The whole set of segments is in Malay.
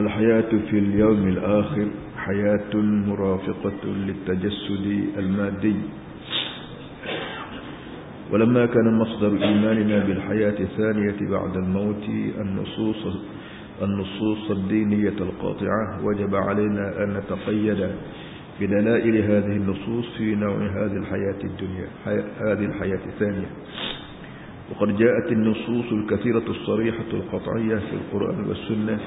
الحياة في اليوم الآخر حياة مرافقة للتجسد المادي. ولما كان مصدر إيماننا بالحياة الثانية بعد الموت النصوص النصوص الدينية القاطعة وجب علينا أن نتقيد بدلائل هذه النصوص في نوع هذه الحياة الدنيا هذه الحياة الثانية. وقد جاءت النصوص الكثيرة الصريحة القطعية في القرآن والسنة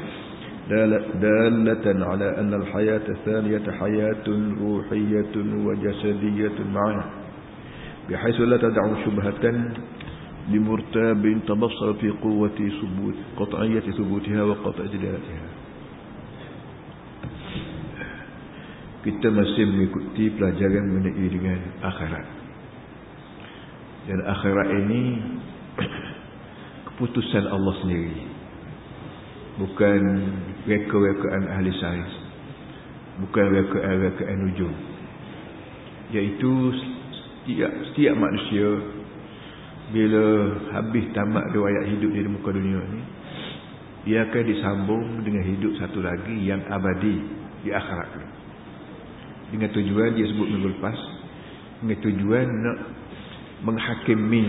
دالة على أن الحياة الثانية حياة روحية وجسدية معا بحيث لا تدع شبهة لمرتاب تبصر في قوة ثبوت قطعية ثبوتها وقطع دلالتها kita masih mengikuti pelajaran mengenai dengan akhirat. Dan akhirat ini keputusan Allah sendiri. Bukan reka-rekaan ahli sains bukan reka-rekaan ujung iaitu setiap, setiap manusia bila habis tamat riwayat hidup di muka dunia ni dia akan disambung dengan hidup satu lagi yang abadi di akhirat dengan tujuan dia sebut minggu lepas dengan tujuan nak menghakimi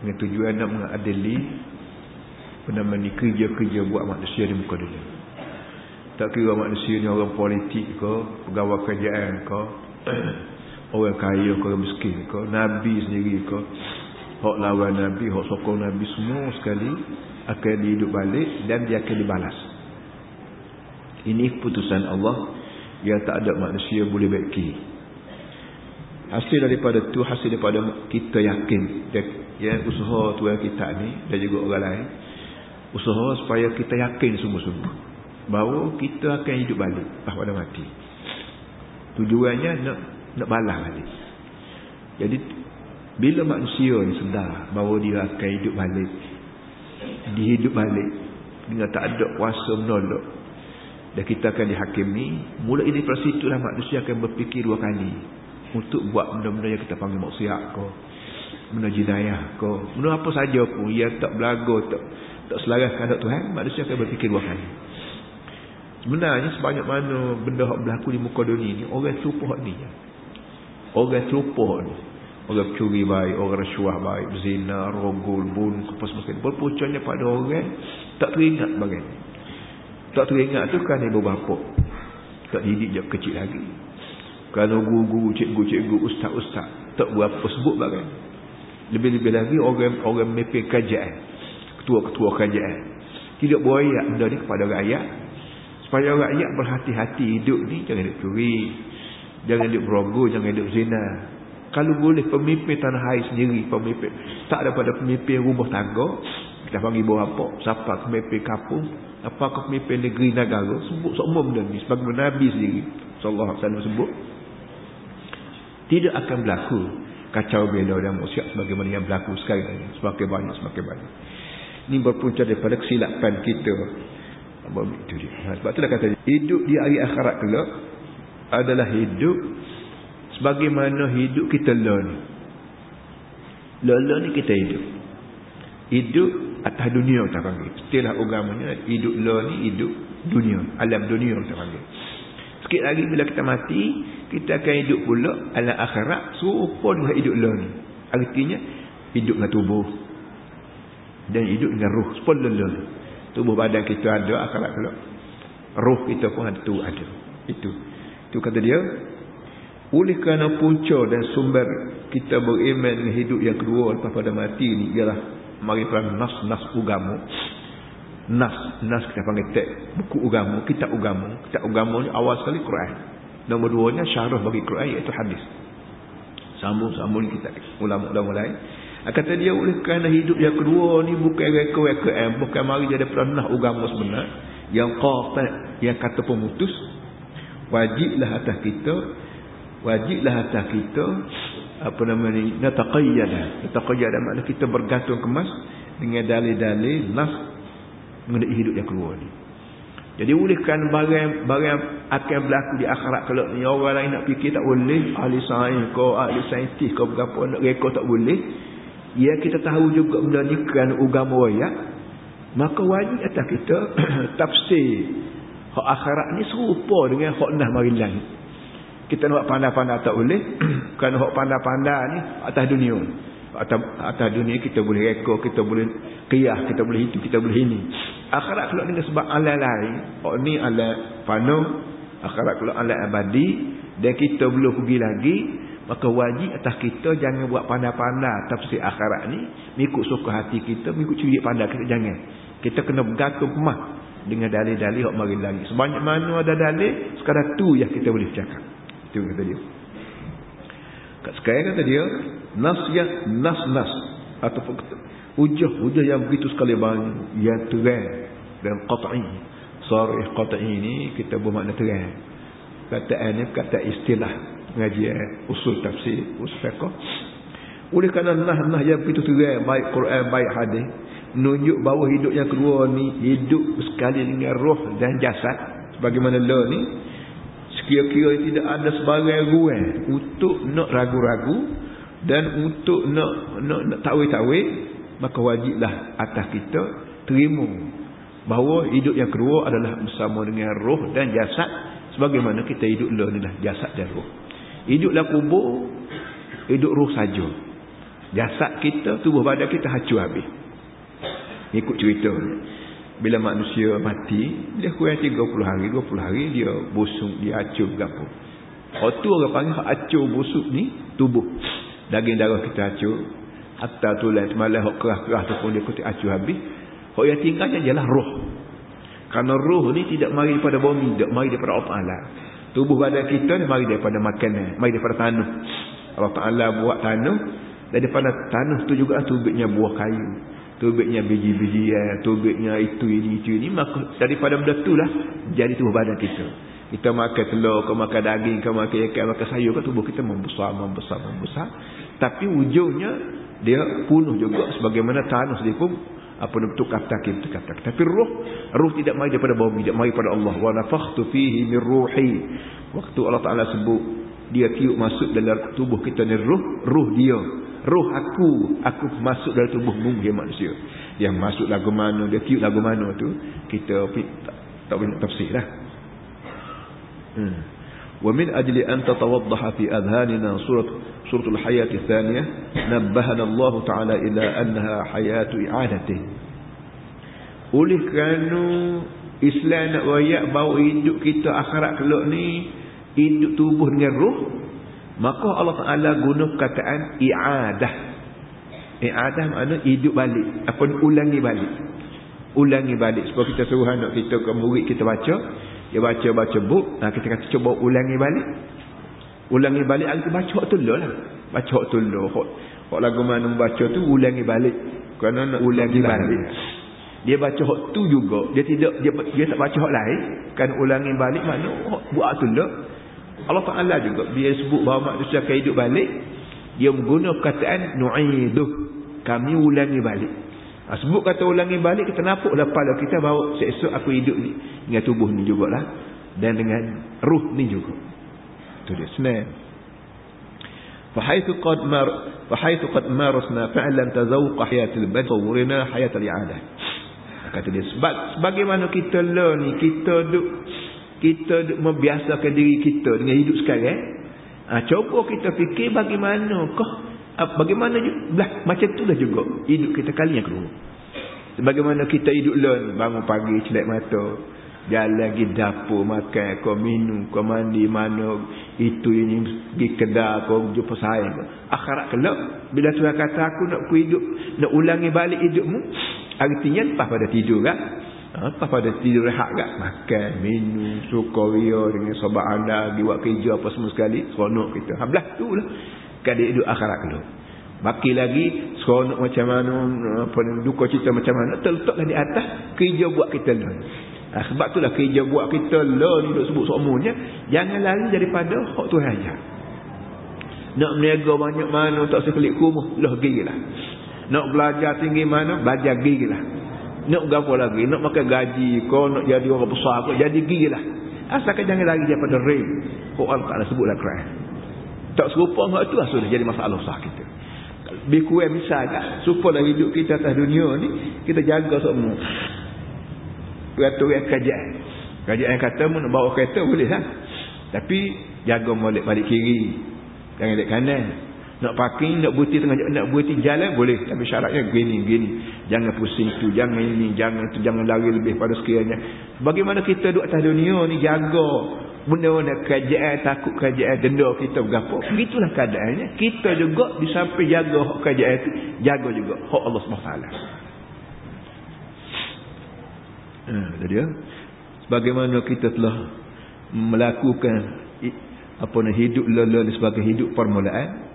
dengan tujuan nak mengadili ni kerja-kerja buat manusia di muka dunia tak kira manusia ni orang politik ke pegawai kerajaan ke orang kaya ke orang miskin ke nabi sendiri ke hak lawan nabi hak sokong nabi semua sekali akan dihidup balik dan dia akan dibalas. Ini keputusan Allah. Yang tak ada manusia boleh baiki hasil daripada tu hasil daripada kita yakin yang usaha Tuhan kita ni dan juga orang lain usaha supaya kita yakin sungguh-sungguh bahawa kita akan hidup balik. Lepas pada mati. Tujuannya nak nak balas balik. Jadi bila manusia ni sedar bahawa dia akan hidup balik dihidup balik dengan tak ada kuasa menolak dan kita akan dihakimi mula ini dari situlah manusia akan berfikir dua kali untuk buat benda-benda yang kita panggil maksiat ko benda jinayah ko benda apa saja pun yang tak belagu tak tak selaras kehendak Tuhan manusia akan berfikir dua kali sebenarnya sebanyak mana benda yang berlaku di muka dunia ni orang serupa ni orang serupa ni orang curi baik orang rasuah baik zina rogul bun apa semua berpunculnya pada orang tak teringat bagaimana tak teringat tu kan ibu bapa. Tak didik je kecil lagi. Kalau guru-guru, cikgu-cikgu, ustaz-ustaz. Tak berapa sebut bagai. Lebih-lebih lagi orang orang mepek kajian. Ketua-ketua kajian. Tidak berayak benda ni kepada rakyat. Supaya rakyat berhati-hati hidup ni. Jangan hidup curi. Jangan hidup berogo. Jangan hidup zina. Kalau boleh pemimpin tanah air sendiri. Pemimpin. Tak daripada pemimpin rumah tangga. Kita panggil bawah apa. Siapa pemimpin kapung apakah pemimpin negeri negara sebut semua benda ni sebagai Nabi sendiri sallallahu alaihi wasallam sebut tidak akan berlaku kacau belau dan maksiat sebagaimana yang berlaku sekarang ini semakin banyak semakin banyak ini berpunca daripada kesilapan kita itu dia. Ha, sebab itulah kata hidup di hari akhirat kelak adalah hidup sebagaimana hidup kita lah ni. Lah ni kita hidup. Hidup atas dunia kita panggil. Istilah agamanya hidup lah ni hidup dunia alam dunia kita panggil. Sikit lagi bila kita mati kita akan hidup pula alam akhirat serupa dengan hidup lah ni. Artinya hidup dengan tubuh dan hidup dengan roh sepuluh lah tubuh badan kita ada akhirat pula roh kita pun ada tu ada. Itu. Itu kata dia. Oleh kerana punca dan sumber kita beriman hidup yang kedua lepas pada mati ni ialah mari nas-nas ugamu. Nas nas kita panggil tek buku ugamu kitab ugamu. Kitab ugamu ni awal sekali Quran. Nombor dua nya syarah bagi Quran iaitu hadis. Sambung-sambung kita ulama-ulama lain kata dia oleh kerana hidup yang kedua ni bukan reka-reka eh, bukan mari jadi pernah ugamu sebenar. Yang qata yang kata pemutus wajiblah atas kita wajiblah atas kita apa nama ni nataqayyada nataqayyada makna kita bergantung kemas dengan dalil-dalil nas mengenai hidup yang keluar ni. Jadi olehkan barang barang akan berlaku di akhirat kalau ni orang lain nak fikir tak boleh ahli sains ko ahli saintis ko berapa nak reka tak boleh ya kita tahu juga benda ni kerana agama ya. Maka wajib atas kita tafsir hak akhirat ni serupa dengan hak nah langit. Kita nak pandai-pandai tak boleh kerana hak pandai-pandai ni atas dunia. Atas, atas dunia kita boleh reka kita boleh qiyah kita boleh itu kita boleh ini. Akhirat kalau dengan sebab alai lain. Hak ni alai fana akhirat kalau alai abadi. Dan kita belum pergi lagi maka wajib atas kita jangan buat pandai-pandai tafsir akhirat ni mengikut suka hati kita mengikut curi pandai kita jangan kita kena bergantung kemah dengan dalil-dalil hak mari lagi sebanyak mana ada dalil sekadar tu yang kita boleh cakap itu kata dia. Kat sekarang kata dia, nas yang nas-nas ataupun hujah-hujah yang begitu sekali banyak yang terang dan qat'i. Sarih qat'i ini kita bermakna terang. Kata ini kata istilah ngaji usul tafsir, usul fiqh. Oleh kerana nah-nah yang begitu terang baik Quran baik hadis menunjuk bahawa hidup yang kedua ni hidup sekali dengan roh dan jasad. Sebagaimana la ni kira-kira tidak ada sebarang ruang untuk nak ragu-ragu dan untuk nak nak, nak tahu-tahu maka wajiblah atas kita terima bahawa hidup yang kedua adalah bersama dengan roh dan jasad. Sebagaimana kita hidup lah ni lah jasad dan roh hiduplah kubur hidup roh saja. Jasad kita tubuh badan kita hancur habis. Ikut cerita bila manusia mati dia kurang 30 hari 20 hari dia busuk dia acur gapo waktu orang panggil acur busuk ni tubuh. Daging darah kita acur. Hatta tulang semalam hok kerah-kerah tu pun dia kutik acur habis. Hok yang tinggalnya ialah roh kerana roh ni tidak mari daripada bumi tidak mari daripada Allah tubuh badan kita ni mari daripada makanan mari daripada tanah. Allah Ta'ala buat tanah. Daripada tanah tu juga tubiknya buah kayu. Tubiknya biji-bijian, tubiknya itu ini itu ini. Maka daripada benda itulah jadi tubuh badan kita. Kita makan telur, kau makan daging, kau makan ikan, makan sayur, kan tubuh kita membesar, membesar, membesar. Tapi ujungnya dia punuh juga sebagaimana tanah sendiri pun apa bentuk kata kita kata. Tapi roh, roh tidak mai daripada bumi, tidak mai daripada Allah. Wa nafakhtu fihi min ruhi. Waktu Allah Taala sebut dia tiup masuk dalam tubuh kita ni roh, roh dia roh aku aku masuk dalam tubuh mungkin manusia yang masuk lagu mana dia tiup lagu mana tu kita tak, tak boleh tafsir lah hmm. wa min ajli an tatawaddaha fi adhanina surat suratul hayat tsaniyah nabbahana Allah taala ila annaha hayatu i'adati oleh kerana Islam nak royak bahawa hidup kita akhirat kelak ni hidup tubuh dengan roh Maka Allah Ta'ala guna perkataan i'adah. I'adah makna hidup balik. Apa ulangi balik. Ulangi balik. Sebab kita suruh anak kita ke murid kita baca. Dia baca-baca buk. Nah, kita kata cuba ulangi balik. Ulangi balik. Kita baca hak tu lah. Baca hak tu lah. Hak lagu mana membaca tu ulangi balik. Kerana nak ulangi balik. Dia baca hak tu juga. Dia tidak dia, dia tak baca hak lain. Kan ulangi balik makna buat tu lah. Allah Ta'ala juga dia sebut bahawa manusia akan hidup balik dia menggunakan perkataan nu'iduh kami ulangi balik ha, sebut kata ulangi balik kita nampak lah pada kita bahawa seesok aku hidup ni dengan tubuh ni jugalah dan dengan ruh ni juga itu dia senang فحيث قد مر فحيث قد مارسنا فعلا تذوق حياه البدن صورنا حياه الاعاده kata dia sebab sebagaimana kita learn ni kita duk kita membiasakan diri kita dengan hidup sekarang ha, cuba kita fikir bagaimanakah ha, bagaimana lah, macam itulah juga hidup kita kali yang kedua bagaimana kita hidup learn bangun pagi celak mata jalan pergi dapur makan kau minum kau mandi mana itu ini pergi kedai kau jumpa saya akhirat kelak bila Tuhan kata aku nak ku hidup nak ulangi balik hidupmu artinya lepas pada tidur kan apa pada tidur rehat kan makan minum sukaria dengan sahabat anda buat kerja apa semua sekali seronok kita. Hablah tu lah. Kada hidup akhirat dulu baki lagi seronok macam mana apa duka cita macam mana terletaklah di atas kerja buat kita lah ha, sebab itulah kerja buat kita lah ni duk sebut semuanya jangan lari daripada hak Tuhan aja. Nak meniaga banyak mana tak sekelik rumah lah gigi lah nak belajar tinggi mana belajar gigi lah nak gapo lagi nak makan gaji kau nak jadi orang besar kau jadi gigi lah asalkan jangan lagi daripada ray kau Allah Ta'ala sebutlah Quran. Tak serupa dengan itu lah sudah jadi masalah besar kita. Lebih kurang misal kan supaya hidup kita atas dunia ni kita jaga semua peraturan kerajaan Kerajaan kata mau nak bawa kereta boleh lah. Tapi jaga molek balik kiri. Jangan balik kanan. Nak parking, nak berhenti tengah nak berhenti jalan boleh. Tapi syaratnya gini, gini. Jangan pusing tu, jangan ini, jangan itu, jangan lari lebih pada sekiranya. Bagaimana kita duduk atas dunia ni jaga benda-benda kerajaan, takut kerajaan, denda kita berapa. Begitulah keadaannya. Kita juga disampai jaga hak kerajaan itu, jaga juga hak Allah SWT. Ha, jadi ya bagaimana kita telah melakukan apa nak hidup lala sebagai hidup permulaan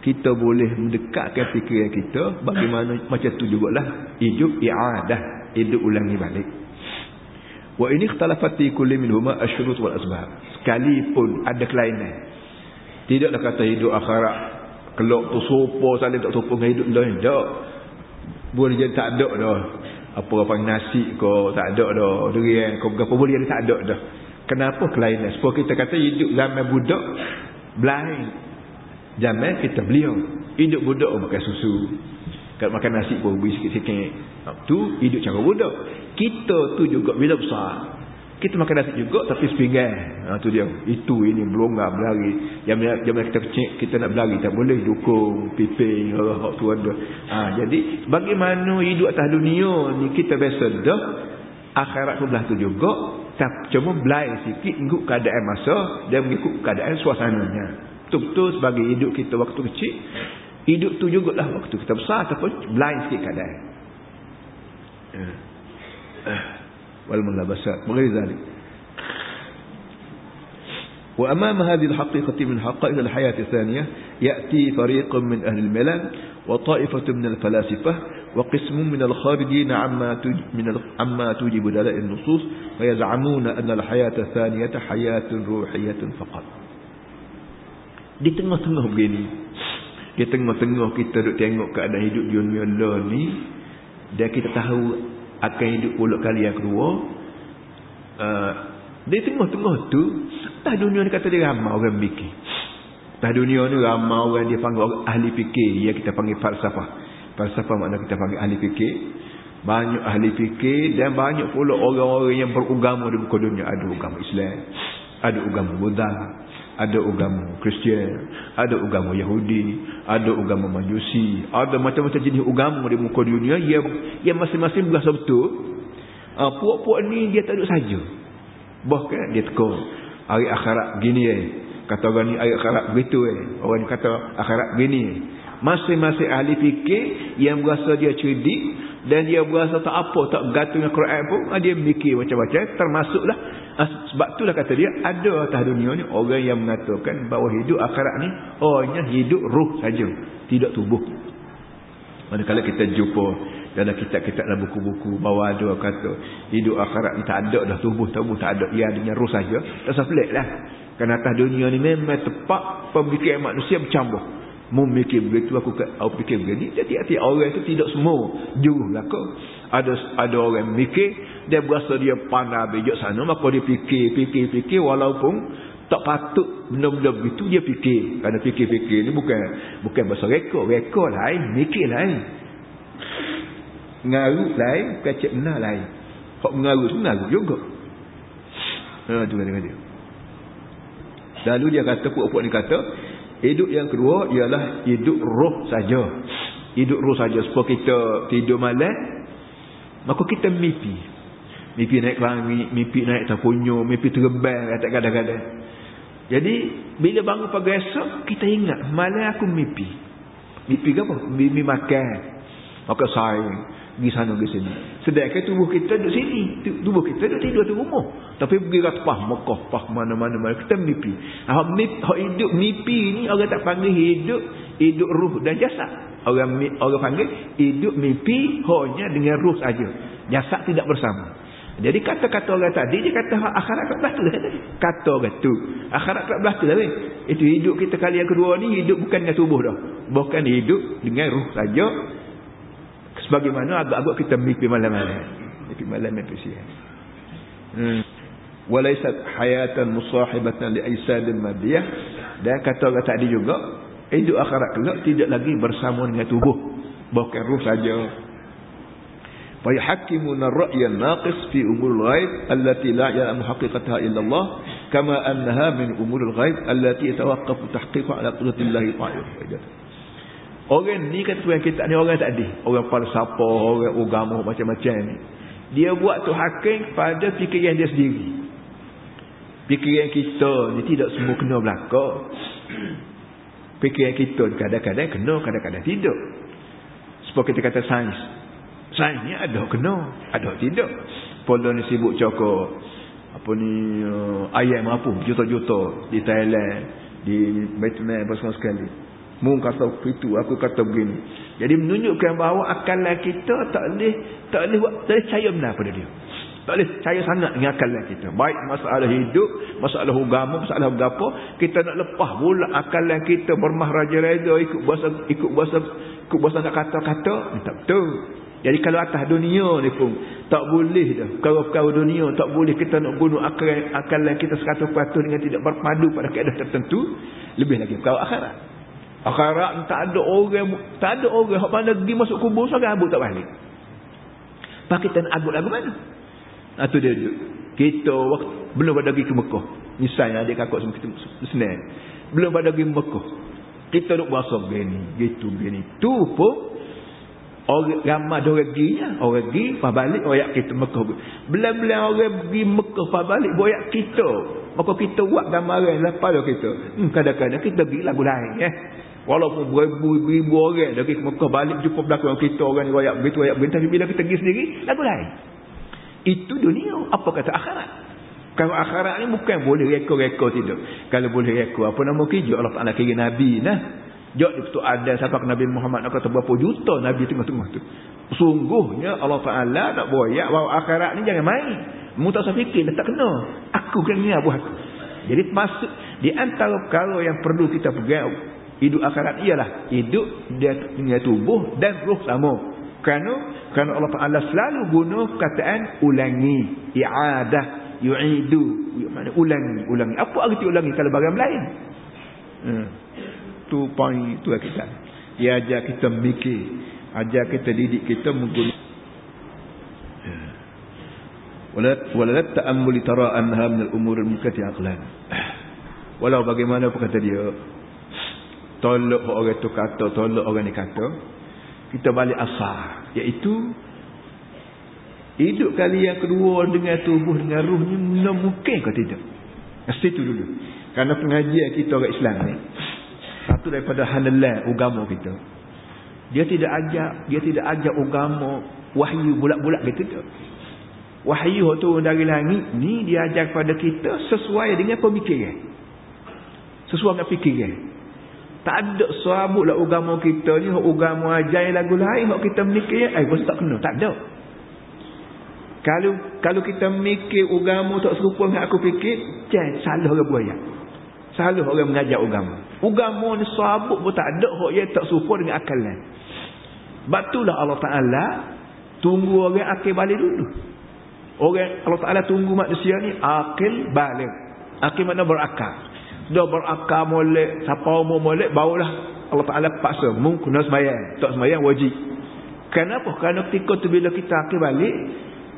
kita boleh mendekatkan fikiran kita bagaimana macam tu jugalah hidup i'adah hidup ulangi balik. Wa ini ikhtalafat fi kulli minhuma asyrut wal asbab sekalipun ada kelainan tidaklah kata hidup akhirat kelok tu sopo saling tak sopo dengan hidup lain tak. Boleh jadi tak ada dah apa apa nasi kau tak ada dah. Durian kau berapa boleh jadi tak ada dah. Kenapa kelainan? Sebab kita kata hidup zaman budak blind zaman kita beliau. Hidup budak makan susu. Kalau makan nasi pun beri sikit-sikit. Tu hidup cara budak. Kita tu juga bila besar kita makan nasi juga tapi sepinggan. Ha tu dia. Itu ini melonggar berlari. Bila kita kecil kita nak berlari tak boleh dukung piping hak tu ada. Ha jadi bagaimana hidup atas dunia ni kita biasa dah akhirat sebelah tu juga cuma belai sikit ikut keadaan masa dan mengikut keadaan suasananya. Betul-betul sebagai hidup kita waktu kecil hidup tu jugalah waktu kita besar ataupun belai sikit keadaan. Uh. Uh. والملابسات وغير ذلك. وأمام هذه الحقيقة من حقائق الحياة الثانية يأتي فريق من أهل الملل وطائفة من الفلاسفة وقسم من الخارجين عما من عما توجب دلائل النصوص ويزعمون أن الحياة الثانية حياة روحية فقط. Di tengah-tengah begini. Di tengah-tengah kita duduk tengok keadaan hidup dunia ni dan kita tahu akan hidup pulak kali yang kedua uh, di tengah-tengah tu tak dunia ni kata dia ramai orang fikir. Tak dunia ni ramai orang dia panggil ahli fikir. Ya kita panggil falsafah. Falsafah makna kita panggil ahli fikir. Banyak ahli fikir dan banyak pula orang-orang yang beragama di muka dunia. Ada agama Islam ada agama Buddha ada agama Kristian, ada agama Yahudi, ada agama Majusi, ada macam-macam jenis agama di muka dunia yang yang masing-masing berasa betul. Uh, puak-puak ni dia tak duduk saja. Bahkan dia tekor. Hari akhirat gini eh. Kata orang ni hari akhirat begitu eh. Orang kata akhirat gini. Masing-masing ahli fikir yang berasa dia cerdik dan dia berasa tak apa, tak gantung dengan Quran pun, ah, dia mikir macam-macam. Termasuklah Ah, sebab itulah kata dia ada atas dunia ni orang yang mengatakan bahawa hidup akhirat ni hanya hidup ruh saja, tidak tubuh. Manakala kita jumpa dalam kitab-kitab dalam buku-buku bahawa ada kata hidup akhirat ni tak ada dah tubuh tubuh tak ada ia adanya ruh saja. Tak sepelik lah. Kerana atas dunia ni memang tepat pemikiran manusia bercampur. Mu mikir begitu aku aku fikir begini. Jadi hati orang itu tidak semua. Juru belaka. Ada ada orang mikir dia berasa dia pandai bijak sana maka dia fikir fikir fikir walaupun tak patut benda-benda begitu dia fikir. Kerana fikir-fikir ni bukan bukan bahasa rekod. Rekod lain mikir lain. Ngaru lain kacik benar lain. Hak mengaru tu mengaru juga. Ha tu kata dia. Lalu dia kata puak-puak ni kata hidup yang kedua ialah hidup roh saja hidup roh saja sebab kita tidur malam maka kita mimpi mimpi naik langit, mimpi naik tapunyo, mimpi terbang kata kadang-kadang. Jadi bila bangun pagi esok kita ingat malam aku mimpi. Mimpi apa? Mimpi makan. Makan sayur. Pergi sana pergi sini. Sedangkan tubuh kita duduk sini. Tubuh kita duduk tidur di rumah. Tapi pergi kat pah Mekah, pah mana-mana mana kita mimpi. Hak hidup mimpi ni orang tak panggil hidup, hidup ruh dan jasad. Orang orang panggil hidup mimpi hanya dengan ruh saja. Jasad tidak bersama. Jadi kata-kata orang tadi dia kata akhirat tu lah tadi. Kata orang tu. Akhirat tu lah weh. Itu hidup kita kali yang kedua ni hidup bukan dengan tubuh dah. Bukan hidup dengan ruh saja Sebagaimana agak-agak kita mimpi malam-malam. Mimpi malam mimpi siang. Hmm. Walaisat hayatan musahibatan li aisadil madiyah. Dan kata orang tadi juga. Hidup akhirat kelak tidak lagi bersama dengan tubuh. Bukan ruh saja فيحكمون الرأي الناقص في أمور الغيب التي لا يعلم حقيقتها إلا الله كما أنها من أمور الغيب التي يتوقف تحقيقها على قدرة الله تعالى Orang ni kata Tuhan kita ni orang tak ada. Orang falsafah, orang agama macam-macam ni. Dia buat tu hakim pada fikiran dia sendiri. Fikiran kita ni tidak semua kena belakang. Fikiran kita kadang-kadang kena, kadang-kadang tidak. Sebab kita kata sains. Sains ni ada kena, ada tidak. Pola ni sibuk cakap apa ni uh, ayam apa juta-juta di Thailand di Vietnam apa semua sekali Mu kata itu, aku kata begini. Jadi menunjukkan bahawa akalan kita tak boleh tak boleh tak boleh percaya benar pada dia. Tak boleh percaya sangat dengan akalan kita. Baik masalah hidup, masalah agama, masalah apa, kita nak lepas pula akalan kita bermahraja-raja ikut bahasa ikut bahasa ikut bahasa nak kata-kata, tak betul. Jadi kalau atas dunia ni pun tak boleh dah. Perkara-perkara dunia tak boleh kita nak bunuh akalan, akalan kita seratus peratus dengan tidak berpadu pada keadaan tertentu. Lebih lagi perkara akhirat. Akhirat tak ada orang tak ada orang hak mana pergi masuk kubur sangat abuk tak balik. Pak kita nak agut lagu mana? Ha tu dia, dia. Kita waktu, belum pada pergi ke Mekah. Misalnya adik kakak semua kita senang. Belum pada pergi Mekah. Kita duk berasa begini, gitu begini. Tu pun orang ramai orang pergi orang pergi pas balik royak kita Mekah. Bila-bila orang pergi Mekah pas balik royak kita. Maka kita buat gambaran lepas kita. Hmm, kadang-kadang kita pergi lagu lain ya. Walaupun beribu-ribu orang dari Mekah balik jumpa belakang kita orang ni royak begitu royak begitu bila kita pergi sendiri lagu lain. Itu dunia. Apa kata akhirat? Kalau akhirat ni bukan boleh rekor-rekor tidak. Kalau boleh rekor apa nama kerja Allah Taala kira nabi nah. Jok itu ada siapa Nabi Muhammad nak kata berapa juta Nabi tengah-tengah tu. Sungguhnya Allah Ta'ala nak boyak bahawa akhirat ni jangan main. Mu tak usah fikir, tak kena. Aku kena ni abu aku. Jadi masuk di antara perkara yang perlu kita pegang hidup akhirat ialah hidup dia punya tubuh dan roh sama. Kerana kerana Allah Taala selalu guna perkataan ulangi, i'adah, yu'idu, mana ulangi, ulangi. Apa arti ulangi kalau barang lain? Hmm. Tu point tu kita. Dia ajar kita mikir, ajar kita didik kita menggunakan wala wala ta'ammul tara anha min al-umur al-mukati aqlan. Walau bagaimana pun kata dia, tolak orang tu kata, tolak orang ni kata, kita balik asal, iaitu hidup kali yang kedua dengan tubuh dengan ruh ni mungkin ke tidak? Mesti tu dulu. Karena pengajian kita orang Islam ni, satu daripada hanalan agama kita. Dia tidak ajak, dia tidak ajak agama wahyu bulat-bulat gitu tu. Wahyu turun dari langit ni dia ajar kepada kita sesuai dengan pemikiran. Sesuai dengan fikiran. Tak ada serabut lah agama kita ni, agama ajar lagu lain, hak kita mikir, eh, pun tak kena, tak ada. Kalau kalau kita mikir agama tak serupa dengan aku fikir, jangan salah orang buaya. Salah orang mengajar agama. Agama ni sabuk pun tak ada hak yang tak serupa dengan akalan. Batulah Allah Taala tunggu orang akil balik dulu. Orang Allah Taala tunggu manusia ni akil balik. Akil mana berakal. Dah berakal molek, siapa mau molek barulah Allah Taala paksa mu kena sembahyang. Tak sembahyang wajib. Kenapa? Kerana ketika tu bila kita akil balik,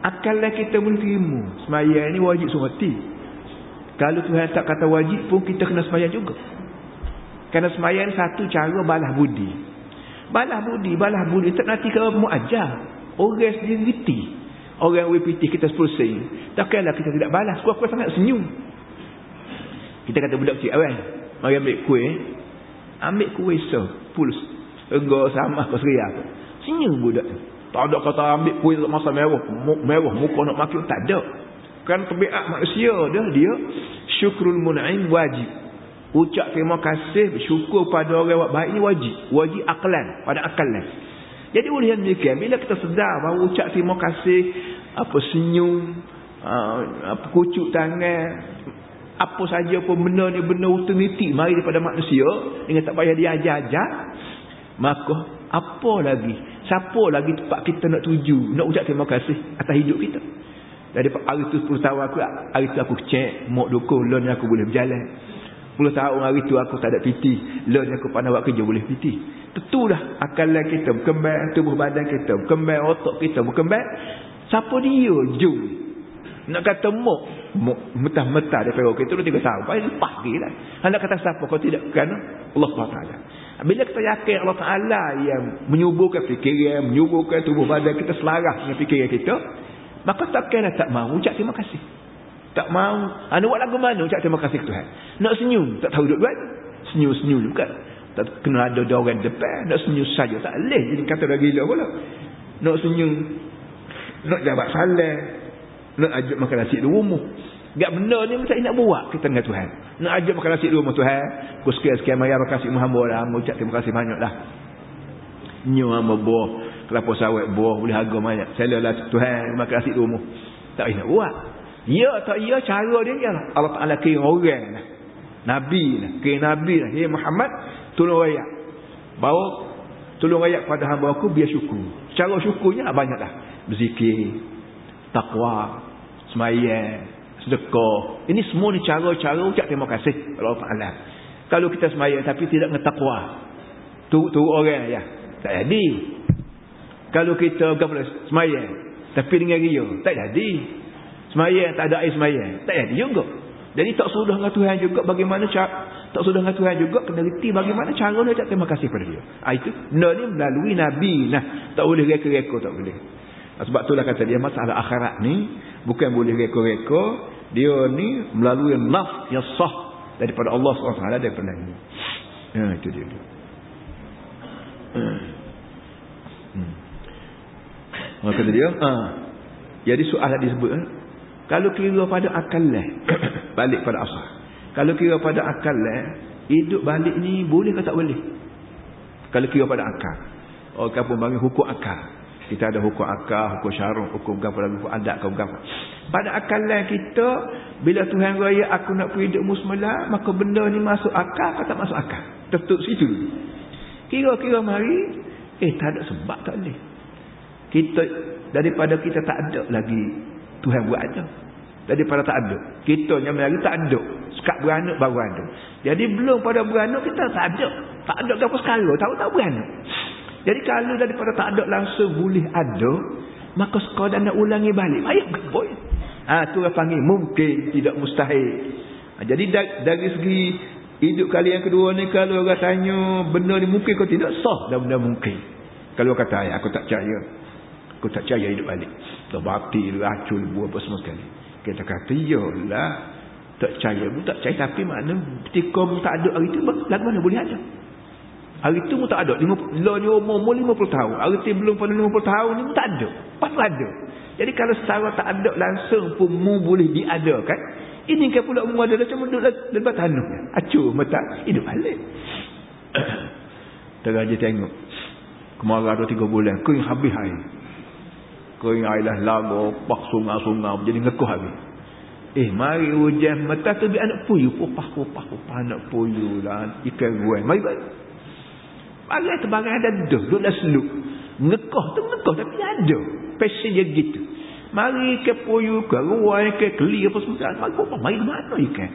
akal kita menerima. Sembahyang ni wajib semati. Kalau Tuhan tak kata wajib pun kita kena sembahyang juga. Kerana semayang satu cara balah budi. Balah budi, balah budi. Tak nanti kalau mu ajar. Orang sendiri reti. Orang WPT kita 10 sen. Takkanlah kita tidak balas. Kuat-kuat sangat senyum. Kita kata budak kecil awal. Mari ambil kuih. Ambil kuih so. Puls. Enggak sama kau seria. Senyum budak tu. Tak ada kata ambil kuih masa mewah. Mewah. Muka nak makin. Tak ada. Kan terbiak manusia dia. Dia syukrul mun'in wajib. Ucap terima kasih bersyukur pada orang yang baik ini wajib. Wajib aklan. Pada aklan. Jadi oleh yang demikian. Bila kita sedar bahawa ucap terima kasih. Apa senyum. Uh, apa kucuk tangan. Apa saja pun benda ni benda otomatik. Mari daripada manusia. Dengan tak payah dia ajar-ajar. Maka apa lagi. Siapa lagi tempat kita nak tuju. Nak ucap terima kasih atas hidup kita. Dari hari tu 10 tahun aku. Hari tu aku cek. Mok dukung. Loan aku boleh berjalan. Puluh tahun hari tu aku tak ada piti. Ni aku pandai buat kerja boleh piti. Tentu dah akalan kita berkembang. Tubuh badan kita berkembang. Otak kita berkembang. Siapa dia? Jum. Nak kata mok. Metah-metah daripada orang kita. Tiga tahun. Paling lepas lagi lah. Nak kata siapa? Kau tidak. Kerana Allah SWT. Bila kita yakin Allah Ta'ala yang menyuburkan fikiran. Menyuburkan tubuh badan kita selaras dengan fikiran kita. Maka takkan tak mahu ucap terima kasih. Tak mau. Anda buat lagu mana ucap terima kasih Tuhan. Nak senyum. Tak tahu duduk mana. Senyum-senyum bukan. Tak kena ada orang depan. Nak senyum saja. Tak boleh. Jadi kata dah gila pula. Nak senyum. Nak jabat salah. Nak ajak makan nasi di rumah. Tak benda ni macam nak buat kita dengan Tuhan. Nak ajak makan nasi di rumah Tuhan. Kau sekian-sekian maya makasih Muhammad lah. Ucap terima kasih banyak lah. Nyu hamba buah. Kelapa sawit buah. Boleh harga banyak. Saya lah Tuhan. Makan nasi di rumah. Tak nak buat. Ya tak ya cara dia ialah Allah Taala kira orang lah. Nabi lah, kira nabi lah. Ya Muhammad tolong rakyat. Bawa tolong rakyat pada hamba aku biar syukur. Cara syukurnya banyak dah. Berzikir, takwa, sembahyang, sedekah. Ini semua ni cara-cara ucap terima kasih Allah Taala. Kalau kita sembahyang tapi tidak ngetakwa. Tu tu orang ya. Tak jadi. Kalau kita sembahyang tapi dengan ria, tak jadi. Semayang tak ada air semayang. Tak ada juga. Jadi tak sudah dengan Tuhan juga bagaimana cara tak sudah dengan Tuhan juga kena reti bagaimana cara dia cakap terima kasih pada dia. Ah itu benda ni melalui nabi nah. Tak boleh reka-reka tak boleh. Nah, sebab itulah kata dia masalah akhirat ni bukan boleh reka-reka, dia ni melalui naf yang sah daripada Allah SWT daripada ini. Ha itu dia. Hmm. Hmm. Kata dia, ha. Jadi soalan disebut eh? Kalau kira pada akal lah. balik pada asal. Kalau kira pada akal lah. Hidup balik ni boleh ke tak boleh? Kalau kira pada akal. Oh, kamu panggil hukum akal. Kita ada hukum akal, hukum syarung, hukum gapa lagi, hukum adat, hukum gapa. Pada akal lah kita, bila Tuhan raya aku nak pergi hidup musmula, maka benda ni masuk akal atau tak masuk akal? Tutup situ. Kira-kira mari, eh tak ada sebab tak boleh. Kita, daripada kita tak ada lagi Tuhan buat ada. Daripada tak ada. Kita yang lagi tak ada. Sekat beranak baru ada. Jadi belum pada beranak kita tak ada. Tak ada apa sekala. Tahu-tahu beranak. Jadi kalau daripada tak ada langsung boleh ada. Maka sekadar nak ulangi balik. Ayah boy. Ha, tu orang panggil mungkin. Tidak mustahil. Ha, jadi dari, segi hidup kali yang kedua ni. Kalau orang tanya benda ni mungkin kau tidak sah. Dan benda mungkin. Kalau kata ayah aku tak percaya. Aku tak percaya hidup balik. Tak batil, racun, buah apa semua sekali. Kita kata, iyalah. Tak percaya pun tak percaya. Tapi makna ketika tak ada hari itu, lagu mana boleh ada? Hari itu mu tak ada. Lo ni umur mu 50 tahun. Hari itu belum pada 50 tahun ni mu tak ada. Pas ada. Jadi kalau secara tak ada langsung pun mu boleh diadakan. Ini kan pula mu ada macam duduk lebat tanah. Acur mata. Hidup balik. Teraja tengok. Kemarah 2-3 bulan. Kau yang habis air kering ailah lago pak sungai-sungai jadi ngekuh habis eh mari hujan mata tu biar anak puyu popah popah popah anak puyu lah ikan guai mari balik bagai tu bagai ada dah duduk dah seluk ngekuh tu ngekuh tapi ada passion dia gitu mari ke puyu ke ruai ke keli apa semua mari mari ke mana ikan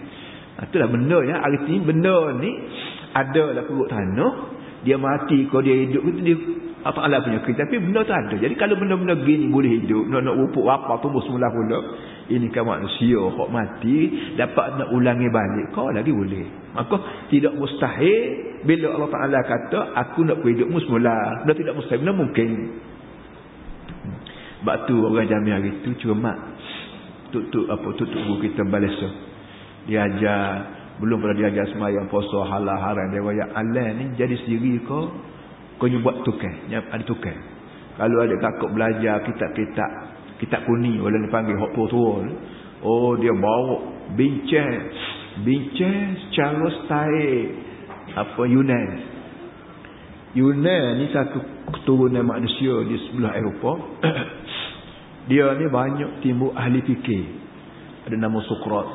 ha, itulah benda ya arti benda ni ada lah perut tanah dia mati kalau dia hidup itu dia apa Allah punya kerja. Tapi benda tu ada. Jadi kalau benda-benda gini boleh hidup. Nak nak rupuk apa tumbuh semula pula. Ini kan manusia. Hak mati. Dapat nak ulangi balik. Kau lagi boleh. Maka tidak mustahil. Bila Allah Ta'ala kata. Aku nak hidupmu semula. Benda tidak mustahil. Benda mungkin. Sebab tu orang jami hari tu cuma tutup apa tutup buku kita balesa. Dia ajar belum pernah diajar semayang puasa halal haram dia royak Allah ni jadi sendiri kau kau ni buat tukar. Ada tukar. Kalau ada kakak belajar kitab-kitab. Kitab kuning. Orang panggil hok tua Oh dia bawa bincang. Bincang secara style. Apa Yunan. Yunan ni satu keturunan manusia di sebelah Eropah. dia ni banyak timbul ahli fikir. Ada nama Sokrat.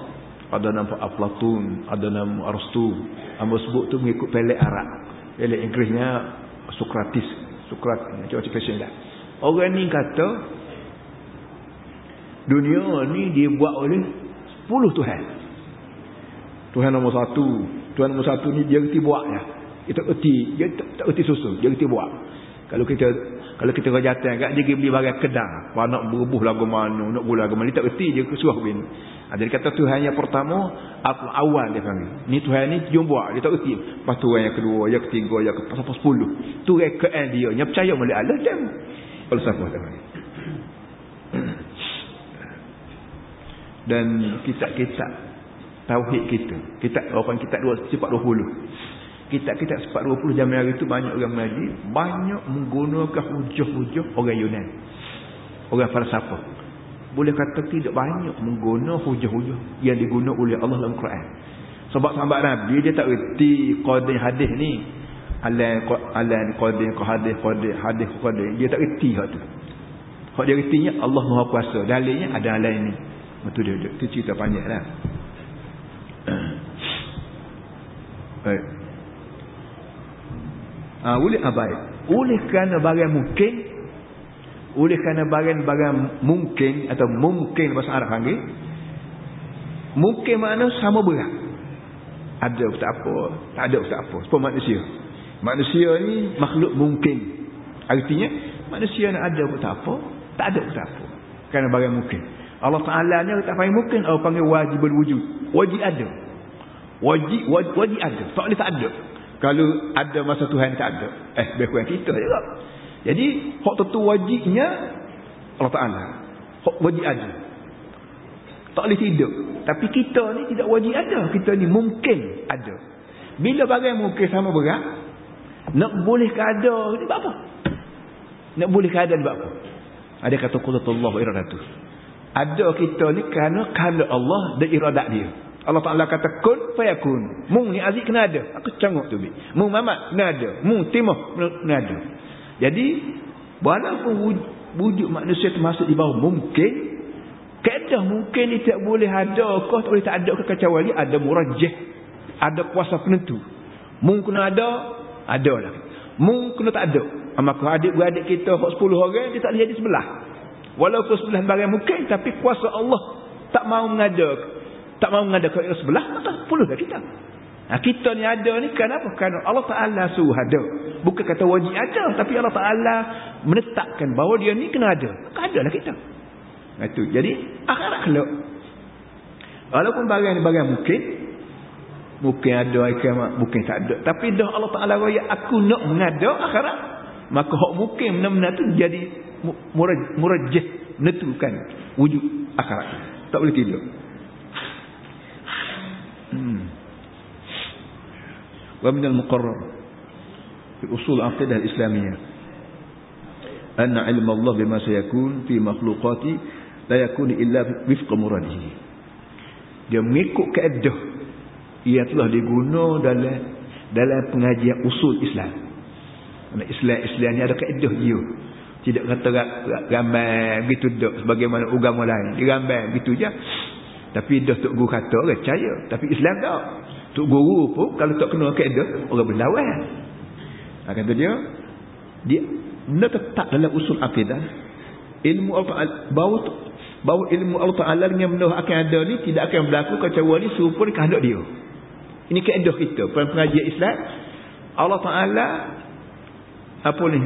Ada nama Aflatun. Ada nama Aristu. Amba sebut tu mengikut pelek Arab. Pelek Inggerisnya Sokratis Sokrat macam-macam fashion dah orang ni kata dunia ni dibuat oleh 10 Tuhan Tuhan nombor satu. Tuhan nombor satu ni dia reti buat ya. Kita reti, dia tak, tak reti susu, dia reti buat. Kalau kita kalau kita rajatan kat dia pergi beli barang kedang, apa nak berebuh lagu mana, nak gula lagu mana, dia tak reti dia suruh bin. Ha, jadi kata Tuhan yang pertama, aku awal dia panggil. Ni Tuhan ni jom buat, dia tak reti. Lepas Tuhan yang kedua, yang ketiga, yang ke pasal sepuluh. Tu rekaan dia, yang percaya boleh Allah dia. Kalau siapa dia panggil. Dan kitab-kitab tauhid kita. Kitab orang kitab 2 sifat 20. Kitab-kitab sifat 20 zaman hari itu banyak orang mengaji, banyak menggunakan hujah-hujah orang Yunan. Orang falsafah. Boleh kata tidak banyak menggunakan hujah-hujah yang digunakan oleh Allah dalam Quran. Sebab sahabat Nabi dia tak reti qadir hadis ni. Alan alan qadir hadis qadir hadis qadir. Dia tak reti hak tu. Hak dia retinya Allah Maha Kuasa. Dalilnya ada lain ni. Betul dia. Itu cerita panjang lah. Baik. Ha, oleh apa? Oleh kerana barang mungkin oleh kerana barang-barang mungkin atau mungkin bahasa Arab panggil mungkin makna sama berat. Ada tak apa tak ada tak apa. Sebab manusia. Manusia ni makhluk mungkin. Artinya manusia nak ada pun tak apa tak ada pun tak apa. Kerana barang mungkin. Allah Ta'ala ni tak panggil mungkin Allah panggil wajib berwujud wajib ada Wajib, wajib, wajib ada. Tak boleh tak ada. Kalau ada masa Tuhan tak ada. Eh, kurang kita juga. Jadi, hak tentu wajibnya Allah Ta'ala. Hak wajib ada. Tak boleh tidak. Tapi kita ni tidak wajib ada. Kita ni mungkin ada. Bila bagian mungkin sama berat, nak boleh keada ni buat apa? Nak boleh keada ni buat apa? Ada kata Qulatullah wa iradatuh. Ada kita ni kerana kerana Allah dan iradat dia. Allah Ta'ala kata kun fayakun. Mung ni azik kena ada. Aku canguk tu. Mung mamat kena ada. Mung timah kena ada. Jadi, walaupun wujud manusia termasuk di bawah mungkin, keadaan mungkin ni tak boleh ada kau tak boleh tak ada kekacauan ada murajah. Ada kuasa penentu. Mung kena ada, ada lah. Mung kena tak ada. Maka adik-beradik kita 10 orang, dia tak boleh jadi sebelah. Walaupun sebelah barang mungkin, tapi kuasa Allah tak mau mengada tak mahu mengadakan yang sebelah maka puluhlah kita. Nah, kita ni ada ni kenapa? Kerana Allah Ta'ala suruh ada. Bukan kata wajib ada tapi Allah Ta'ala menetapkan bahawa dia ni kena ada. Maka ada lah kita. Nah, itu jadi akhirat kelak walaupun bagian ni bagian mungkin mungkin ada mungkin tak ada. Tapi dah Allah Ta'ala raya aku nak mengada akhirat maka hak mungkin benar-benar tu jadi murajah menentukan wujud akhirat tak boleh tidur ومن المقرر في أصول العقيدة الإسلامية أن علم الله بما سيكون في مخلوقاته لا يكون إلا وفق مراده dia mengikut keadaan yang telah diguna dalam dalam pengajian usul Islam. Islam Islam ni ada keadaan dia. Tidak kata gambar gitu dak sebagaimana agama lain. Dia gambar gitu je. Tapi dah tok guru kata orang percaya. Tapi Islam tak. Tok guru pun kalau tak kena kaedah orang berlawan. Ha, kata dia dia nak tetap dalam usul akidah ilmu Allah bahawa bahawa ilmu Allah Taala yang benar akan ada ni tidak akan berlaku kecuali serupa dengan kehendak dia. Ini kaedah kita pengajian Islam Allah Taala apa ni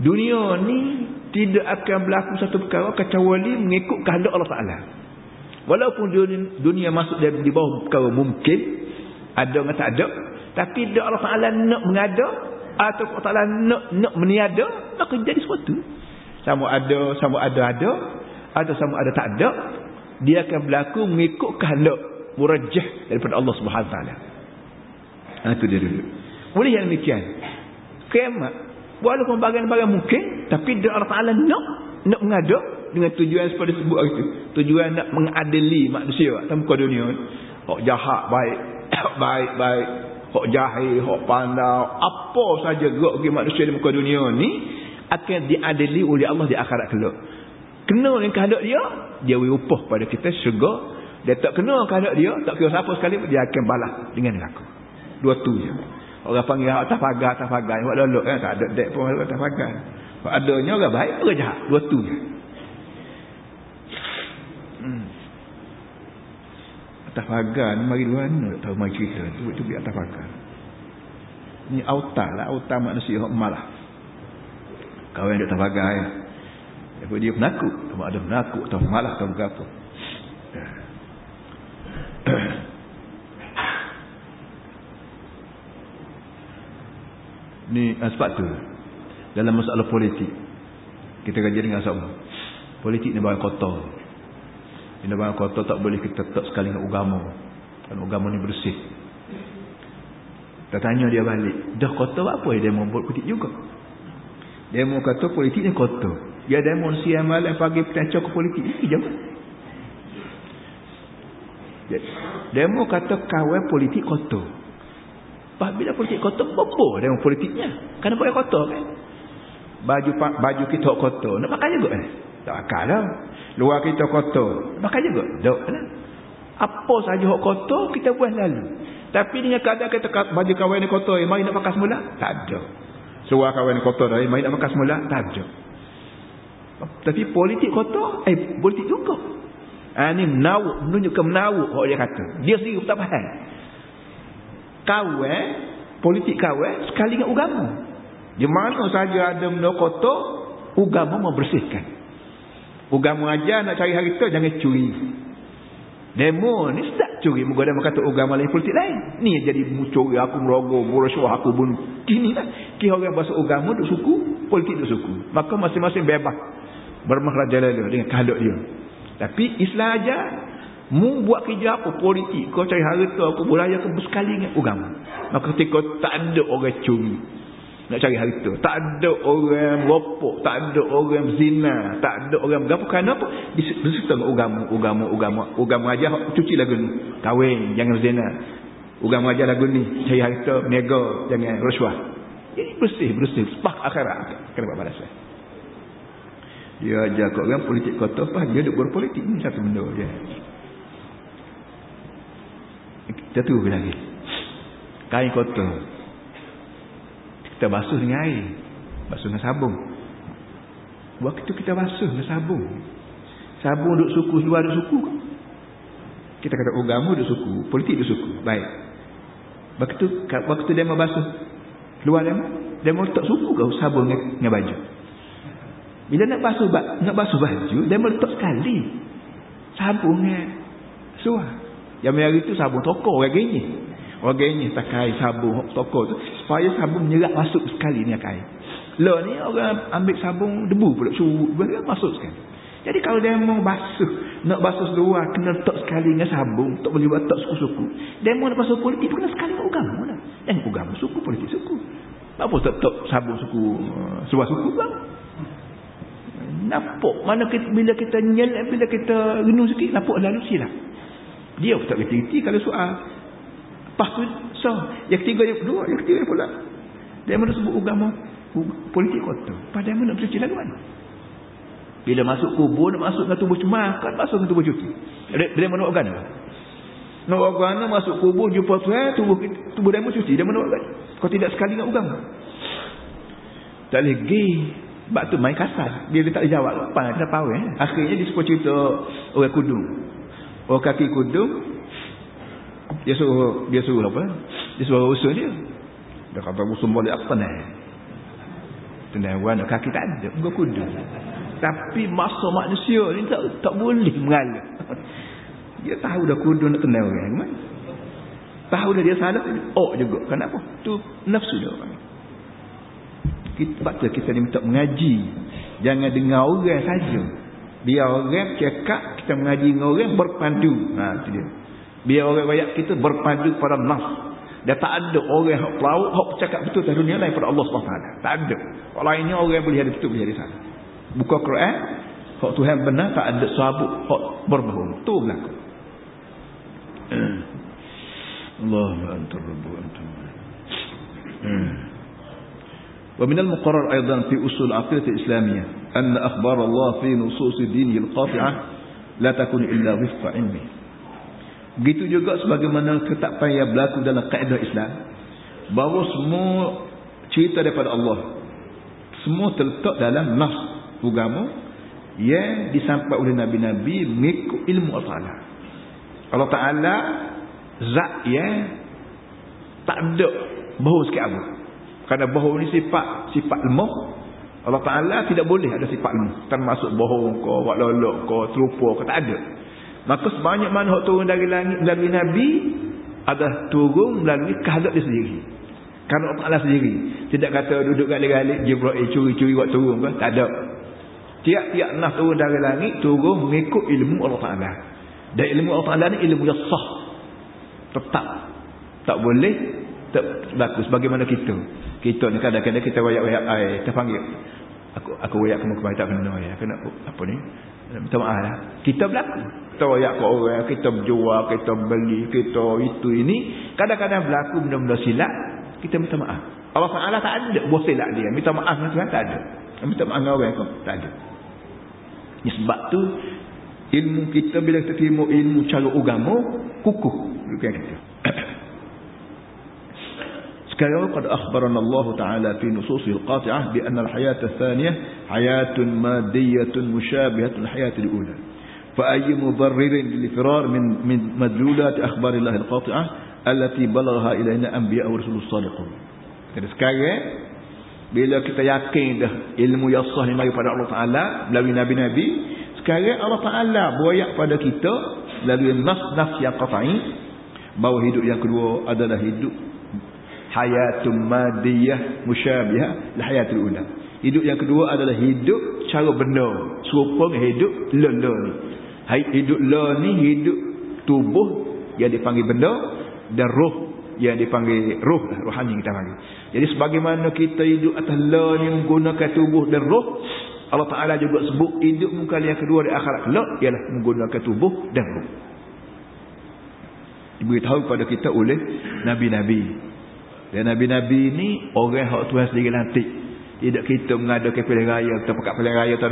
dunia ni tidak akan berlaku satu perkara kecuali mengikut kehendak Allah Taala. Walaupun dunia, dunia masuk di bawah perkara mungkin ada atau tak ada, tapi dia Allah Taala nak mengada atau Allah Taala nak nak meniada, maka jadi sesuatu. Sama ada, sama ada ada atau sama ada tak ada, dia akan berlaku mengikut kehendak murajjah daripada Allah Subhanahu taala. Ha, itu dia dulu. Boleh yang demikian. Kiamat walaupun bagian-bagian mungkin tapi dia Allah Taala nak nak mengada dengan tujuan seperti sebut itu tujuan nak mengadili manusia atas muka dunia hak jahat baik. Baik baik. Hak jahil hak pandai apa saja gerak bagi manusia di muka dunia ni akan diadili oleh Allah di akhirat kelak. Kena dengan kehendak dia dia beri upah pada kita syurga. Dia tak kena kehendak dia tak kira siapa sekali dia akan balas dengan neraka. Dua tu je. Orang panggil atas pagar atas pagar. Buat lolok kan tak ada dek pun atas pagar. Adanya orang baik orang jahat. Dua tu je atas pagar mari luar tak tahu mari cerita. Tu tu atas pagar. Ni auta lah auta manusia hok malah kawan duduk atas pagar ya. Apa dia penakut sama ada penakut atau malah atau apa ni ah, sebab tu dalam masalah politik kita kaji dengan sama politik ni barang kotor ini barang kotor tak boleh kita tetap sekali dengan agama kalau agama ni bersih kita tanya dia balik dah kotor apa dia mau buat politik juga dia mau kata politik ni kotor dia demo siang malam pagi petang ke politik ini je demo kata kawan politik kotor bila politik kotor, apa dengan politiknya? Kenapa yang kotor kan? Baju baju kita kotor, nak pakai juga eh? Tak pakai lah. Luar kita kotor, pakai juga. Tak kan? Apa saja yang kotor, kita buat lalu. Tapi dengan keadaan kita baju kawan yang kotor, eh, mari nak pakai semula? Tak ada. Suara kawan yang kotor, eh, mari nak pakai semula? Tak ada. Tapi politik kotor, eh politik juga. Ha, ini menawuk, menunjukkan menawuk, dia kata. Dia sendiri tak faham kawan politik kawan sekali dengan agama di mana saja ada benda kotor agama membersihkan agama aja nak cari harta jangan curi. Demo ni tak curi. Muka demo kata agama lain politik lain. Ni jadi curi aku merogoh merosuah aku bunuh. Kini lah. Kira orang bahasa agama duk suku politik duk suku. Maka masing-masing bebas. Bermahraja lalu dengan kehaluk dia. Tapi Islam aja Mu buat kerja apa? Politik. Kau cari harta aku beraya ke bersekali dengan agama. Maka ketika tak ada orang curi nak cari harta, tak ada orang merokok, tak ada orang zina, tak ada orang berapa kerana apa? Diserta dengan agama, agama, agama, agama aja cuci lagu ni. Kahwin jangan zina. Agama aja lagu ni, cari harta, nego, jangan rasuah. Ini bersih, bersih. Sepak akhirat. Kenapa balasan? Dia ajar kau orang politik kotor, dia duduk berpolitik. Ini satu benda dia. Jatuh lagi. Kain kotor. Kita basuh dengan air. Basuh dengan sabun. Waktu kita basuh dengan sabun. Sabun duduk suku, luar duduk suku. Kita kata agama duduk suku, politik duduk suku. Baik. Waktu waktu dia basuh. Luar dia dia mau letak suku ke sabun dengan, baju. Bila nak basuh nak basuh baju, dia mau letak sekali. Sabun dengan suah. Yang hari itu sabun toko orang gini. Orang gini pakai sabun toko tu supaya sabun menyerap masuk sekali ni akai. Lo ni orang ambil sabun debu pula suruh masuk sekali. Jadi kalau dia mau basuh, nak basuh luar kena letak sekali dengan sabun, tak boleh buat tak suku-suku. Dia mau nak basuh politik kena sekali dengan agama lah. Yang agama suku, politik suku. Apa tak tak sabun suku, uh, sebuah suku bang? Nampak mana kita, bila kita nyelak, bila kita renung sikit, nampak lalu silap. Dia pun tak kerti kalau soal. Lepas tu, so, yang ketiga yang kedua, yang ketiga pula. Dia mana sebut agama politik kota. Pada mana nak cuci lagu mana? Bila masuk kubur, nak masuk dengan tubuh cuma, kan masuk dengan tubuh cuci. Dia mana organ? Nak organ masuk kubur, jumpa Tuhan, tubuh, tubuh dia cuci. Dia mana organ? Kau tidak sekali dengan agama. Tak boleh gay. Sebab tu main kasar. Dia, dia tak jawab. Apa? Dia tahu. Eh? Akhirnya dia sebut cerita orang kudung. Oh kaki kudung dia suruh dia suruh apa? Dia suruh usul dia. Dia kata usul boleh apa ni? Tenang warna kaki tak ada, enggak kudung. Tapi masa manusia ni tak tak boleh mengalah. Dia tahu dah kudung nak tenang orang? Tahu dah dia salah, oh juga. Kenapa? Tu nafsu dia orang. Kita, sebab kita ni minta mengaji. Jangan dengar orang saja. Biar orang cakap kita mengaji dengan orang berpandu. Ha itu dia. Biar orang banyak kita berpandu pada nas. Dia tak ada orang hak pelaut hak cakap betul dalam dunia lain pada Allah Subhanahu Tak ada. Kalau lainnya orang boleh ada betul boleh ada salah. Buka Quran, hak Tuhan benar tak ada sabuk hak berbohong. Tu berlaku. Allah antar rabbu antum. ومن المقرر أيضا في أصول العقيدة الإسلامية أن أخبار الله في نصوص دينه القاطعة لا تكون إلا وفق علمه Begitu juga sebagaimana ketetapan yang berlaku dalam kaedah Islam bahawa semua cerita daripada Allah semua terletak dalam nas agama yang disampaikan oleh nabi-nabi mengikut ilmu Allah. Allah Ta'ala zat ya tak ada bahu sikit apa. Kerana bahu ni sifat sifat lemah Allah Ta'ala tidak boleh ada sifat lemah termasuk bahu kau buat lolok kau terupa kau tak ada maka sebanyak mana hak turun dari langit dari Nabi ada turun melalui kehendak dia sendiri. Kerana Allah Ta'ala sendiri. Tidak kata duduk kat galik Jibril curi-curi buat turun kan tak ada. Tiap-tiap nak turun dari langit turun mengikut ilmu Allah Ta'ala. Dan ilmu Allah Ta'ala ni ilmu yang sah. Tetap. Tak boleh tak bagus bagaimana kita. Kita ni kadang-kadang kita wayak-wayak air terpanggil. Aku aku wayak kamu kembali tak kena ya kena apa ni minta maaf lah kita berlaku kita wayak ke orang kita berjual kita beli kita itu ini. Kadang-kadang berlaku benda-benda silap kita minta maaf. Allah Ta'ala tak ada buat silap dia. Minta maaf dengan Tuhan tak ada. Minta maaf dengan orang tak ada. Ini sebab tu ilmu kita bila kita terima ilmu cara agama kukuh. Bukan kita sekarang qad akhbarana Allah taala fi nususil qati'ah bi anna al-hayat ath-thaniyah hayatun madiyyatun mushabihatun hayat al-ula fa ayy mudarrir lil-firar min min madlulat akhbar Allah al-qati'ah allati balaghaha ilayna anbiya wa rasulus sadiqun jadi sekarang bila kita yakin dah ilmu yang sah ni mari pada Allah Taala melalui nabi-nabi sekarang Allah Taala buayak pada kita melalui nas-nas yang qat'i bahawa hidup yang kedua adalah hidup hayatun madiyah musyabihah la hayatul ula. Hidup yang kedua adalah hidup cara benda serupa dengan hidup la ni. Hidup la ni hidup tubuh yang dipanggil benda dan roh yang dipanggil roh lah rohani kita panggil. Jadi sebagaimana kita hidup atas la ni menggunakan tubuh dan roh Allah Ta'ala juga sebut hidup muka yang kedua di akhirat kelak ialah menggunakan tubuh dan roh. Diberitahu kepada kita oleh Nabi-Nabi dan Nabi-Nabi ni orang yang Tuhan sendiri lantik. Tidak kita mengadakan pilihan raya. Kita pakai pilihan raya atau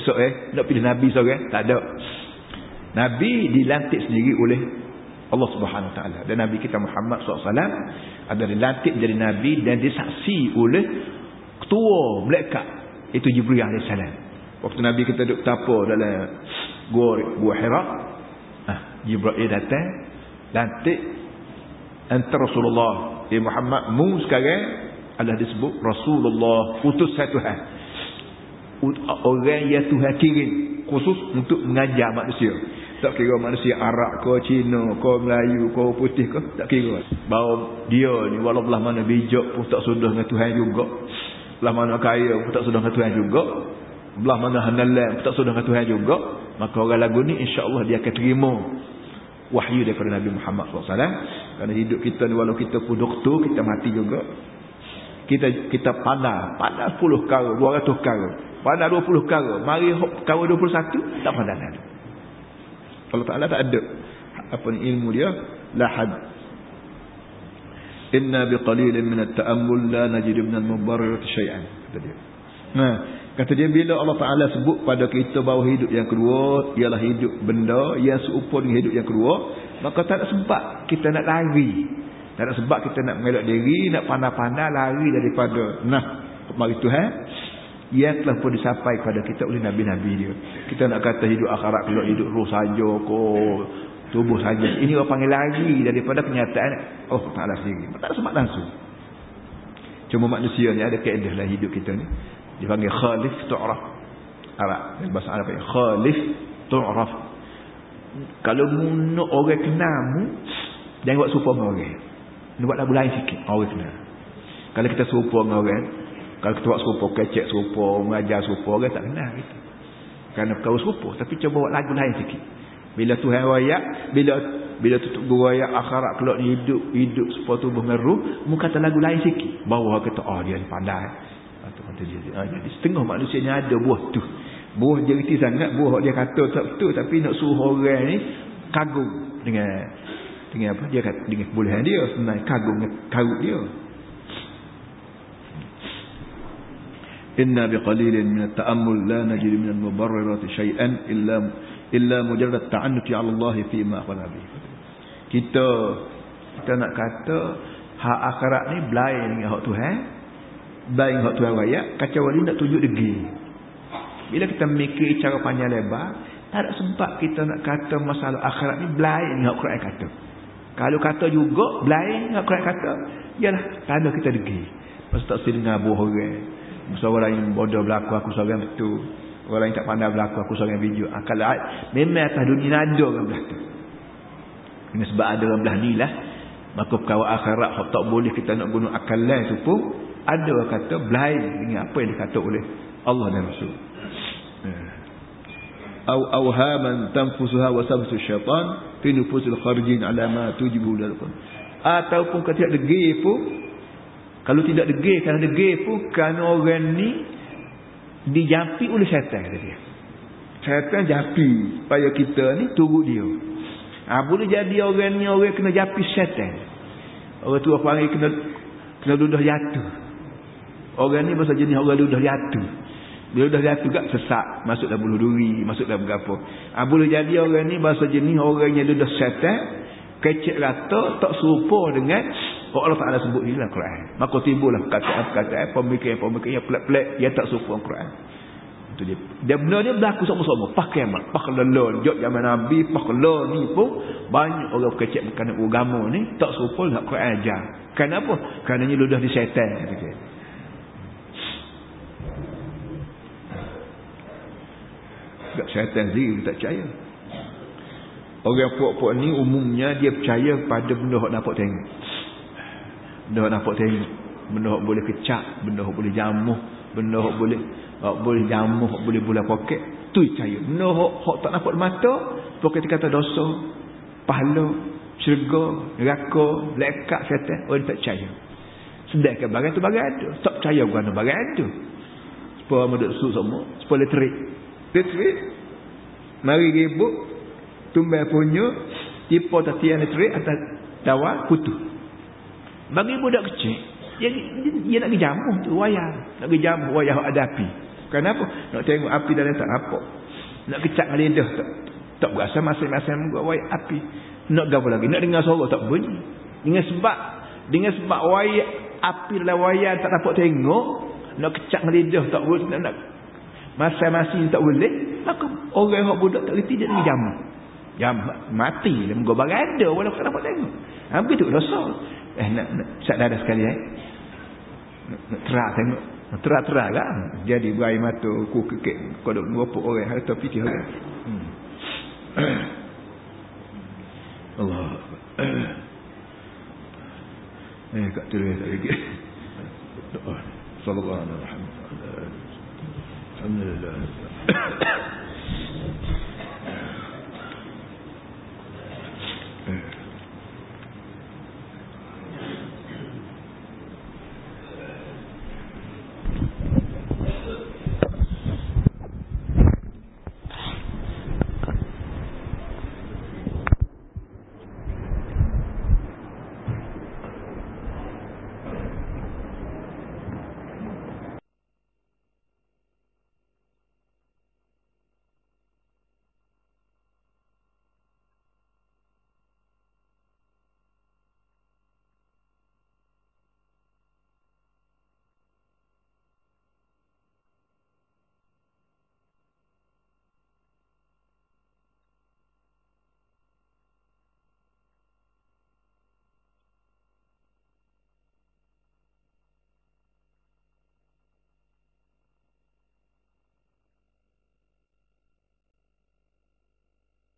esok eh. Nak pilih Nabi seorang. Tak ada. Nabi dilantik sendiri oleh Allah Subhanahu Wa Taala. Dan Nabi kita Muhammad SAW ada dilantik jadi Nabi dan disaksi oleh ketua malaikat itu Jibril AS. Waktu Nabi kita duduk tapa dalam gua, gua Hira. Ah, Jibril datang lantik antara Rasulullah Ya Muhammad mu sekarang adalah disebut Rasulullah utus Tuhan. Orang yang Tuhan kirim khusus untuk mengajar manusia. Tak kira manusia Arab ke Cina ke Melayu ke putih ke tak kira. Bahawa dia ni walau belah mana bijak pun tak sudah dengan Tuhan juga. Belah mana kaya pun tak sudah dengan Tuhan juga. Belah mana hanalan pun tak sudah dengan Tuhan juga. Maka orang lagu ni insya-Allah dia akan terima wahyu daripada Nabi Muhammad SAW kerana hidup kita ni walau kita pun doktor kita mati juga. Kita kita pandai pandai 10 kara 200 kara pandai 20 kara mari kara 21 tak pandai ada Allah Ta'ala tak ada. Apa ni ilmu dia? Lahad inna biqalilin min at-ta'ammul la najid min al-mubarrir shay'an kata dia. Nah Kata dia bila Allah Ta'ala sebut pada kita bahawa hidup yang kedua ialah hidup benda yang serupa dengan hidup yang kedua. Maka tak ada sebab kita nak lari. Tak ada sebab kita nak mengelak diri, nak pandai-pandai lari daripada nah kemari Tuhan. Yang telah pun disampaikan kepada kita oleh Nabi-Nabi dia. Kita nak kata hidup akhirat kalau hidup roh saja ko tubuh saja. Ini orang panggil lari daripada kenyataan Allah Ta'ala sendiri. Tak ada sebab langsung. Cuma manusia ni ada keadaan lah hidup kita ni dipanggil khalif tu'raf. Arab bahasa Arab panggil khalif tu'raf. Kalau mu orang kenal mu jangan buat serupa dengan orang. Ni buat lagu lain sikit orang kenal. Kalau kita serupa dengan orang kalau kita buat serupa kecek serupa mengajar serupa orang tak kenal kita. Kerana kau serupa tapi cuba buat lagu lain sikit. Bila Tuhan wayak bila bila tutup guraya akhirat keluar hidup hidup supaya tubuh meru mu kata lagu lain sikit. Bawa kata oh dia pandai kata dia. Ha, jadi setengah manusia ni ada buah tu. Buah dia reti sangat, buah dia kata tak betul tapi nak suruh orang ni kagum dengan dengan apa dia kata dengan kebolehan dia sebenarnya kagum dengan karut dia. Inna biqalilin min at-ta'ammul la najid min al-mubarrirat shay'an illa illa mujarrad ta'annuti 'ala Allah fi ma akhbara Kita kita nak kata hak akhirat ni belain dengan hak Tuhan baik hak tuan raya kacau wali nak tunjuk degi bila kita mikir cara panjang lebar Tak ada sebab kita nak kata masalah akhirat ni blind dengan Quran kata. Kalau kata juga blind dengan Quran kata, ialah tanda kita degi. Masa tak sedih dengan abu orang. Masa orang yang bodoh berlaku aku seorang betul. Orang yang tak pandai berlaku aku seorang video. Akal ah, memang atas dunia ada orang belah tu. Ini sebab ada orang belah ni lah. Maka perkara akhirat tak boleh kita nak guna akal lain tu pun ada kata blind dengan apa yang dikata oleh Allah dan Rasul. Eh. Au awhaman tanfusuha wa sabsu syaitan fi nufusil kharijin ala ma tujibu dalqan. Ataupun kata tidak degil pun kalau tidak degil kerana degil pun kerana orang ni dijampi oleh syaitan dia. Syaitan japi supaya kita ni turut dia. Ha, boleh jadi orang ni orang kena japi syaitan. Orang tua panggil kena kena duduk jatuh orang ni bahasa jenis orang dudah jatuh dia dah jatuh kat sesak masuk dalam bulu duri masuk dalam berapa ha, boleh jadi orang ni bahasa jenis orang yang dah syaitan kecek rata tak serupa dengan Allah Ta'ala sebut ni lah Quran. Maka timbullah kata-kata pemikiran-pemikiran yang pelik-pelik yang tak serupa Quran. Itu dia. Dia benda ni berlaku sama-sama. Pas kiamat pas kelelon. Jok zaman Nabi pas kelelon ni pun banyak orang kecek berkana agama ni tak serupa dengan Quran ajar. Kenapa? kerana ni ludah di syaitan syaitan sendiri tak percaya. Orang puak-puak ni umumnya dia percaya pada benda yang nampak tengok. Benda yang nampak tengok. Benda yang boleh kecak. Benda yang boleh jamuh. Benda yang boleh yang boleh jamuh. Boleh bulan poket. Tu percaya. Benda yang tak nampak mata. Pokok kata dosa. Pahala. Syurga. Neraka. Lekat syaitan. Orang tak percaya. Sedangkan bagian tu bagian ada. Tak percaya bukan bagian ada. Supaya muduk su semua. Supaya terik. Terik. Mari ribut. Tumbai punya. Tipu tatian terik atas dawa kutu. Bagi budak kecil. Dia, dia, dia nak pergi jamuh tu. Wayah. Nak pergi jamuh. Wayah ada api. Kenapa? Nak tengok api dalam tak nampak. Nak kecak dengan lidah. Tak, tak berasa masing-masing buat wayah api. Nak gapa lagi. Nak dengar suara tak bunyi. Dengan sebab. Dengan sebab wayah api dalam wayah tak dapat tengok. Nak kecak dengan lidah tak boleh. Nak, nak Masing-masing tak boleh. Maka orang yang budak tak reti dia dengan jamak. Jamak mati. Dia menggobang ada. Walaupun tak dapat tengok. Ha, begitu dosa. Eh nak, nak sadar sekali eh. Nak, nak terak tengok. Terak-terak kan. Jadi berair mata. Ku kekek. Kau duk berapa orang. Harta fikir orang. Hmm. Allah. Eh, kat tulis lagi. Doa. Sallallahu alaihi wasallam. الحمد لله.